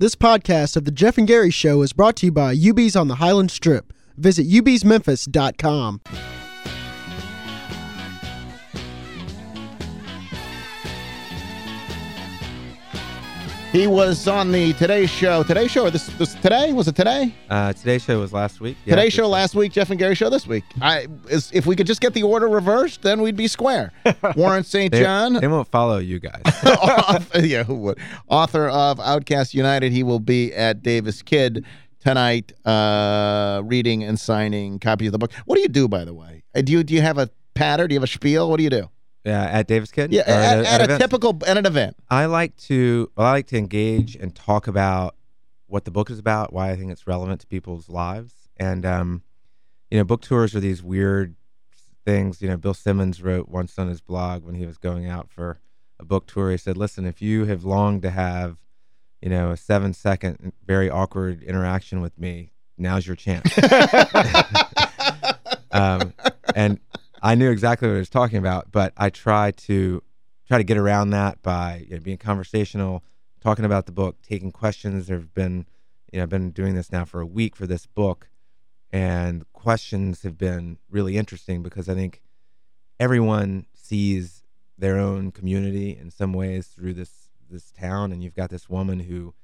This podcast of The Geoff and Gary Show is brought to you by UB's on the Highland Strip. Visit ubsmemphis.com. He was on the Today Show. Today Show, or this, this today? Was it today? Uh, today's show was last week. Yeah, Today Show last week, Geoff and Gary Show this week. I is, If we could just get the order reversed, then we'd be square. Warren St. John. they won't follow you guys. author, yeah, who would? Author of Outcast United. He will be at Davis Kidd tonight uh, reading and signing copies of the book. What do you do, by the way? Uh, Do you, do you have a patter? Do you have a spiel? What do you do? Yeah, at Davis Kidd? Yeah, Or at, at, a typical at an event. I like to well, I like to engage and talk about what the book is about, why I think it's relevant to people's lives. And um, you know, book tours are these weird things. You know, Bill Simmons wrote once on his blog when he was going out for a book tour. He said, "Listen, if you have longed to have, you know, a seven second very awkward interaction with me, now's your chance." um, and I knew exactly what I was talking about, but I try to try to get around that by you know, being conversational, talking about the book, taking questions. There've been, you know, I've been doing this now for a week for this book, and questions have been really interesting because I think everyone sees their own community in some ways through this this town, and you've got this woman who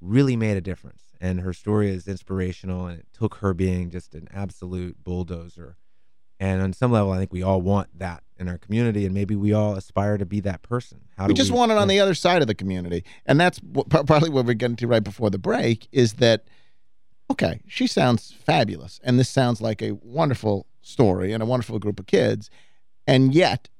really made a difference, and her story is inspirational, and it took her being just an absolute bulldozer. And on some level, I think we all want that in our community, and maybe we all aspire to be that person. How we do just we, want it on the other side of the community. And that's what, partly what we're getting to right before the break is that, okay, she sounds fabulous. And this sounds like a wonderful story and a wonderful group of kids. And yet,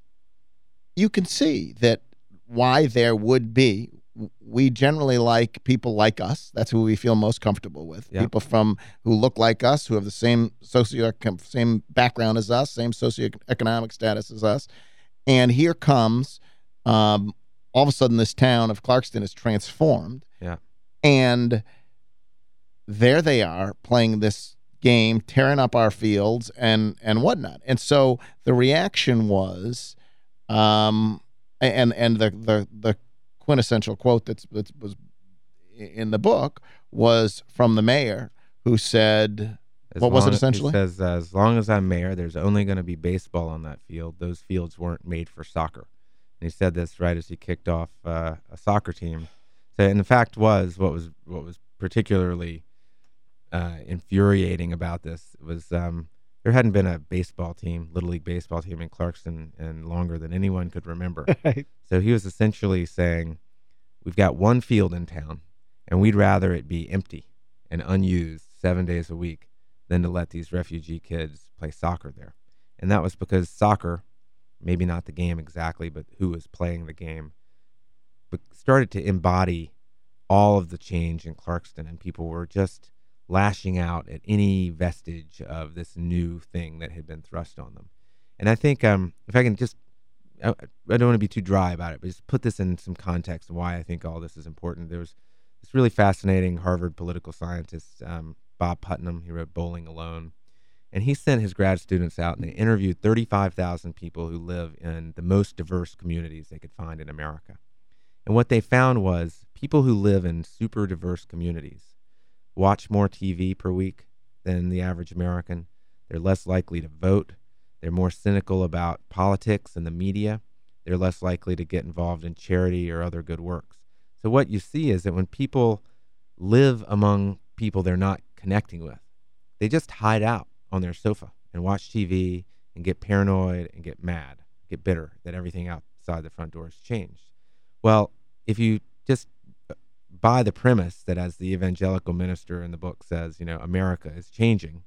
you can see that why there would be, we generally like people like us. That's who we feel most comfortable with. Yeah. People from who look like us, who have the same socio same background as us, same socioeconomic status as us. And here comes um, all of a sudden this town of Clarkston is transformed. Yeah. And there they are playing this game, tearing up our fields and and whatnot. And so the reaction was, um, and and the the the quintessential quote that's that was in the book was from the mayor who said, As What was it essentially? It says, as long as I'm mayor, there's only going to be baseball on that field. Those fields weren't made for soccer. And he said this right as he kicked off uh, a soccer team. So, and the fact was, what was what was particularly uh, infuriating about this was um, there hadn't been a baseball team, little league baseball team in Clarkston, in longer than anyone could remember. So he was essentially saying, we've got one field in town, and we'd rather it be empty and unused seven days a week than to let these refugee kids play soccer there. And that was because soccer, maybe not the game exactly, but who was playing the game, but started to embody all of the change in Clarkston, and people were just lashing out at any vestige of this new thing that had been thrust on them. And I think um, if I can just, I, I don't want to be too dry about it, but just put this in some context why I think all this is important. There was this really fascinating Harvard political scientist, um, Bob Putnam. He wrote Bowling Alone. And he sent his grad students out and they interviewed 35,000 people who live in the most diverse communities they could find in America. And what they found was people who live in super diverse communities watch more TV per week than the average American. They're less likely to vote. They're more cynical about politics and the media. They're less likely to get involved in charity or other good works. So, what you see is that when people live among people they're not connecting with, they just hide out on their sofa and watch TV and get paranoid and get mad, get bitter that everything outside the front door has changed. Well, if you just buy the premise that, as the evangelical minister in the book says, you know, America is changing,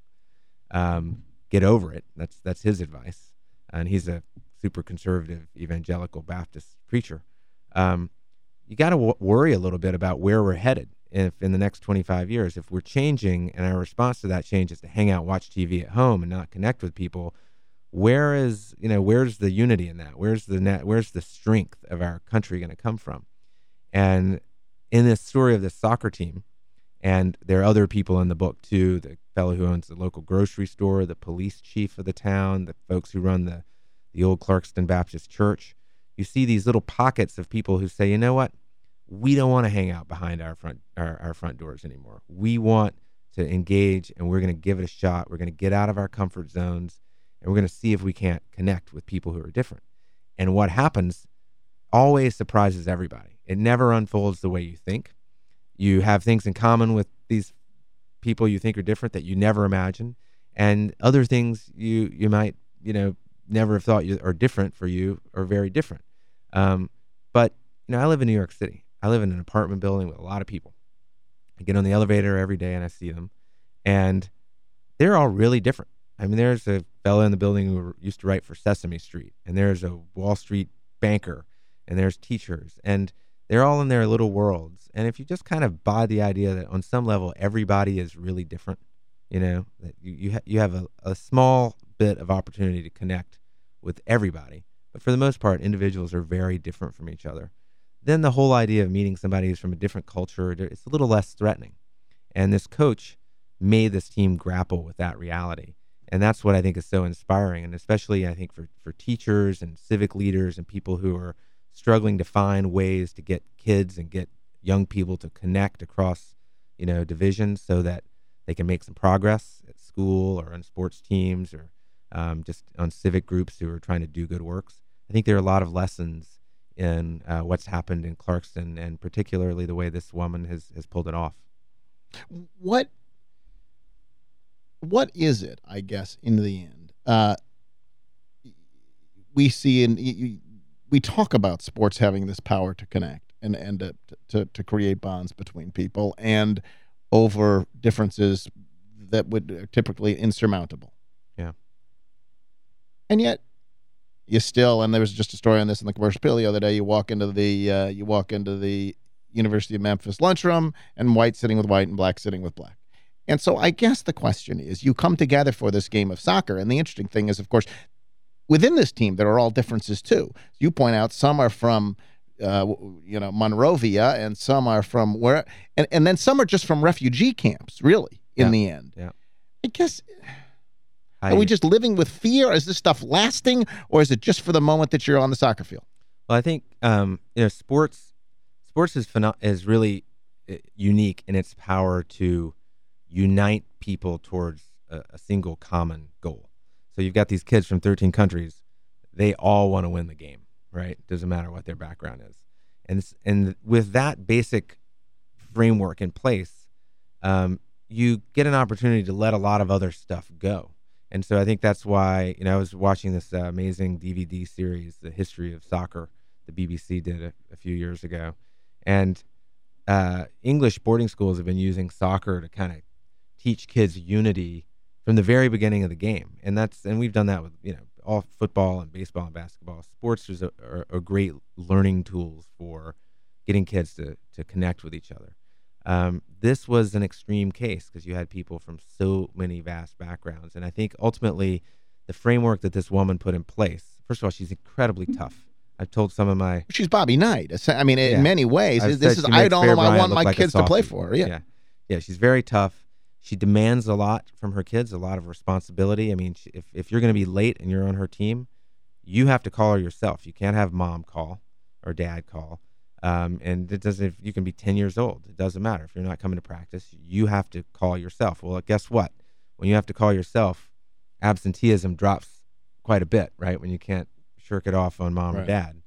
um, get over it. That's that's his advice, and he's a super conservative evangelical Baptist preacher. Um, you got to w- worry a little bit about where we're headed if in the next 25 years if we're changing and our response to that change is to hang out watch tv at home and not connect with people where is you know where's the unity in that where's the net where's the strength of our country going to come from and in this story of this soccer team and there are other people in the book too the fellow who owns the local grocery store the police chief of the town the folks who run the the old clarkston baptist church you see these little pockets of people who say you know what we don't want to hang out behind our front our, our front doors anymore. We want to engage and we're going to give it a shot. We're going to get out of our comfort zones and we're going to see if we can't connect with people who are different. And what happens always surprises everybody. It never unfolds the way you think. You have things in common with these people you think are different that you never imagined, and other things you you might you know never have thought you are different for you are very different. Um, but you know, I live in New York City. I live in an apartment building with a lot of people. I get on the elevator every day and I see them, and they're all really different. I mean, there's a fellow in the building who used to write for Sesame Street, and there's a Wall Street banker, and there's teachers, and they're all in their little worlds. And if you just kind of buy the idea that on some level everybody is really different, you know, that you you, ha- you have a, a small bit of opportunity to connect with everybody, but for the most part, individuals are very different from each other. Then the whole idea of meeting somebody who's from a different culture, it's a little less threatening. And this coach made this team grapple with that reality and that's what I think is so inspiring, and especially I think for for teachers and civic leaders and people who are struggling to find ways to get kids and get young people to connect across you know divisions so that they can make some progress at school or on sports teams or um, just on civic groups who are trying to do good works. I think there are a lot of lessons in uh, what's happened in Clarkston, and particularly the way this woman has has pulled it off. What what is it, I guess, in the end? Uh, we see and we talk about sports having this power to connect and and to, to, to create bonds between people and over differences that would uh, typically insurmountable. Yeah. And yet you still and there was just a story on this in the Commercial Appeal the other day you walk into the uh, you walk into the University of Memphis lunchroom and white sitting with white and black sitting with black. And so I guess the question is you come together for this game of soccer. And the interesting thing is, of course, within this team, there are all differences too. You point out some are from, uh, you know, Monrovia and some are from where, and, and then some are just from refugee camps, really, in yeah. the end. Yeah. I guess, are we just living with fear? Is this stuff lasting or is it just for the moment that you're on the soccer field? Well, I think, um, you know, sports, sports is, is really uh, unique in its power to unite people towards a, a single common goal. So you've got these kids from 13 countries. They all want to win the game, right? Doesn't matter what their background is. And, and with that basic framework in place, um, you get an opportunity to let a lot of other stuff go. And so I think that's why, you know, I was watching this uh, amazing DVD series, The History of Soccer, the BBC did a, a few years ago. And uh, English boarding schools have been using soccer to kind of teach kids unity from the very beginning of the game, and that's and we've done that with you know all football and baseball and basketball. Sports are, are, are great learning tools for getting kids to to connect with each other. Um, this was an extreme case because you had people from so many vast backgrounds, and I think ultimately the framework that this woman put in place. First of all, she's incredibly tough. I've told some of my she's Bobby Knight. I mean, in yeah. many ways, I've this is I don't know. I want my like kids to play for her. Yeah. yeah, yeah, she's very tough. She demands a lot from her kids, a lot of responsibility. I mean, she, if if you're going to be late and you're on her team, you have to call her yourself. You can't have mom call or dad call. Um, and it doesn't. If You can be 10 years old. It doesn't matter if you're not coming to practice. You have to call yourself. Well, guess what? When you have to call yourself, absenteeism drops quite a bit, right? When you can't shirk it off on mom right. or dad.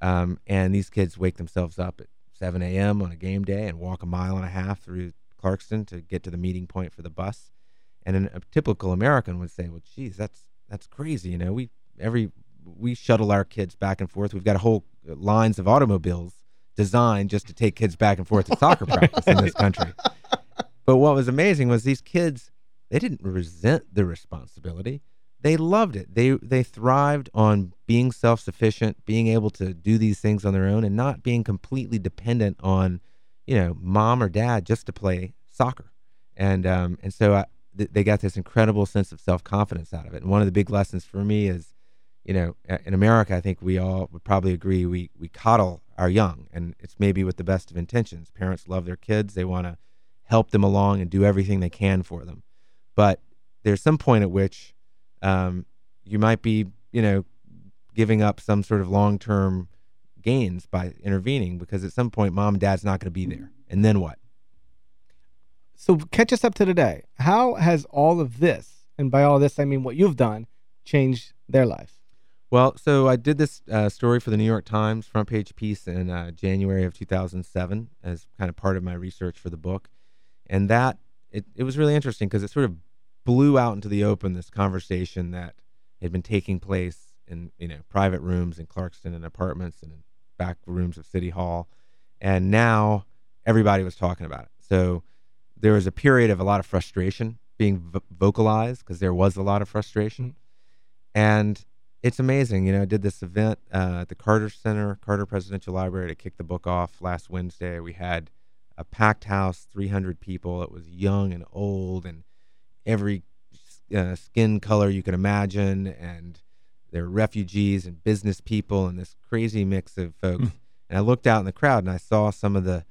Um, and these kids wake themselves up at 7 a.m. on a game day and walk a mile and a half through Clarkston to get to the meeting point for the bus. And an, a typical American would say, "Well, geez, that's that's crazy. You know, we every we shuttle our kids back and forth. We've got a whole uh, lines of automobiles designed just to take kids back and forth to soccer practice in this country." But what was amazing was these kids they didn't resent the responsibility. They loved it. They they thrived on being self-sufficient, being able to do these things on their own and not being completely dependent on you know, mom or dad just to play soccer. And um, and so I, th- they got this incredible sense of self confidence out of it. And one of the big lessons for me is, you know, in America, I think we all would probably agree we we coddle our young, and it's maybe with the best of intentions. Parents love their kids; they want to help them along and do everything they can for them. But there's some point at which um, you might be, you know, giving up some sort of long term gains by intervening because at some point mom and dad's not going to be there. And then what? So catch us up to today. How has all of this, and by all this I mean what you've done, changed their lives? Well, so I did this uh, story for the New York Times front page piece in uh, January of 2007 as kind of part of my research for the book. And that, it, it was really interesting because it sort of blew out into the open this conversation that had been taking place in, you know, private rooms in Clarkston and apartments and in back rooms of City Hall. And now everybody was talking about it. So there was a period of a lot of frustration being vo- vocalized because there was a lot of frustration. And it's amazing. You know, I did this event uh, at the Carter Center, Carter Presidential Library to kick the book off last Wednesday. We had a packed house, 300 people. It was young and old and every uh, skin color you can imagine. And there were refugees and business people and this crazy mix of folks. Mm. And I looked out in the crowd and I saw some of the,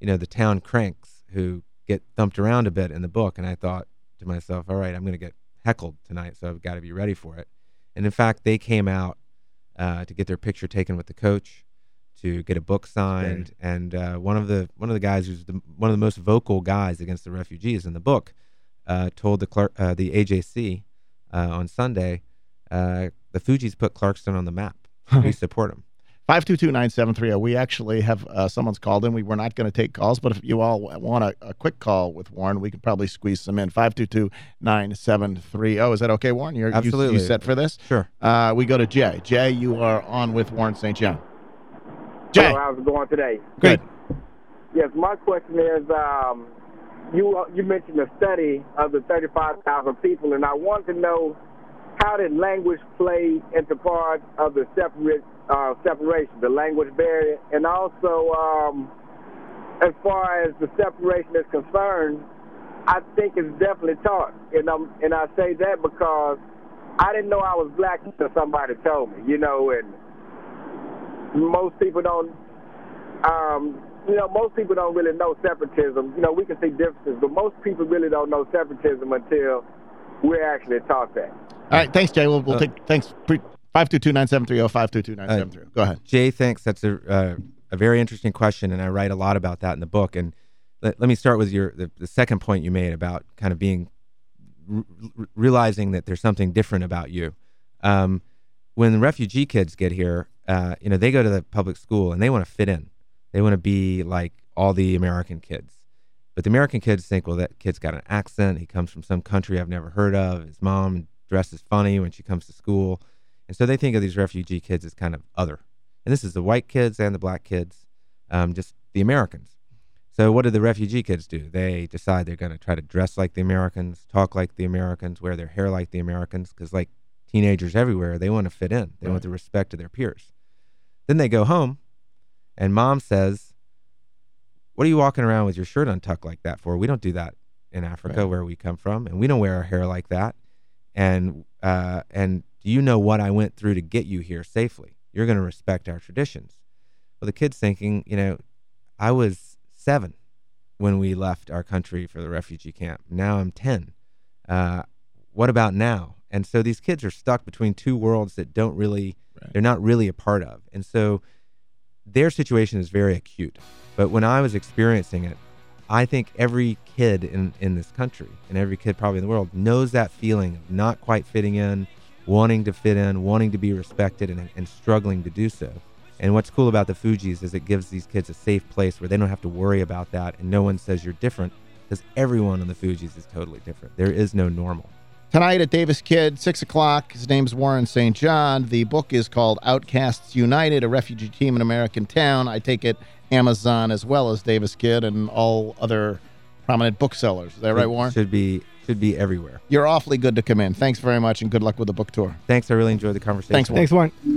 you know, the town cranks who get thumped around a bit in the book. And I thought to myself, all right, I'm going to get heckled tonight, so I've got to be ready for it. And in fact, they came out uh, to get their picture taken with the coach, to get a book signed, and uh, one of the one of the guys who's the, one of the most vocal guys against the refugees in the book uh, told the Clark, uh, the AJC uh, on Sunday, uh, the Fugees put Clarkston on the map. we support them. 522-9730. We actually have uh, someone's called in. We were not going to take calls, but if you all want a, a quick call with Warren, we could probably squeeze some in. 522-9730. Is that okay, Warren? You're, Absolutely. You, set for this? Sure. Uh, we go to Jay. Jay, you are on with Warren St. John. Jay. Hello, how's it going today? Good. Yes, my question is, um, you uh, you mentioned a study of the 35,000 people, and I want to know how did language play into part of the separate uh, separation, the language barrier, and also um, as far as the separation is concerned, I think it's definitely taught, and um, and I say that because I didn't know I was black until somebody told me, you know, and most people don't um, you know, most people don't really know separatism. You know, we can see differences, but most people really don't know separatism until we're actually taught that. All right. Thanks, Jay. We'll, we'll Uh, take thanks. 522-9730, 522-9730. Go ahead. Jay, thanks. That's a uh, a very interesting question, and I write a lot about that in the book. And let, let me start with your the, the second point you made about kind of being r- r- realizing that there's something different about you. Um, when the refugee kids get here, uh, you know, they go to the public school and they want to fit in. They want to be like all the American kids. But the American kids think, well, that kid's got an accent. He comes from some country I've never heard of. His mom dresses funny when she comes to school. And so they think of these refugee kids as kind of other. And this is the white kids and the black kids, um, just the Americans. So what do the refugee kids do? They decide they're going to try to dress like the Americans, talk like the Americans, wear their hair like the Americans, because like teenagers everywhere, they want to fit in. They Right. want the respect of their peers. Then they go home, and mom says, "What are you walking around with your shirt untucked like that for? We don't do that in Africa, Right. where we come from, and we don't wear our hair like that. And uh, and do you know what I went through to get you here safely? You're going to respect our traditions." Well, the kid's thinking, you know, I was seven when we left our country for the refugee camp. Now I'm 10. Uh, what about now? And so these kids are stuck between two worlds that don't really, Right. they're not really a part of. And so their situation is very acute. But when I was experiencing it, I think every kid in, in this country and every kid probably in the world knows that feeling of not quite fitting in, wanting to fit in, wanting to be respected, and, and struggling to do so. And what's cool about the Fugees is it gives these kids a safe place where they don't have to worry about that, and no one says you're different because everyone on the Fugees is totally different. There is no normal. Tonight at Davis Kidd, 6 o'clock. His name's Warren St. John. The book is called Outcasts United, a refugee team in American town. I take it Amazon as well as Davis Kidd and all other prominent booksellers. Is that right, It Warren? Should be should be everywhere. You're awfully good to come in. Thanks very much and good luck with the book tour. Thanks. I really enjoyed the conversation. Thanks, Warren. Thanks, Warren.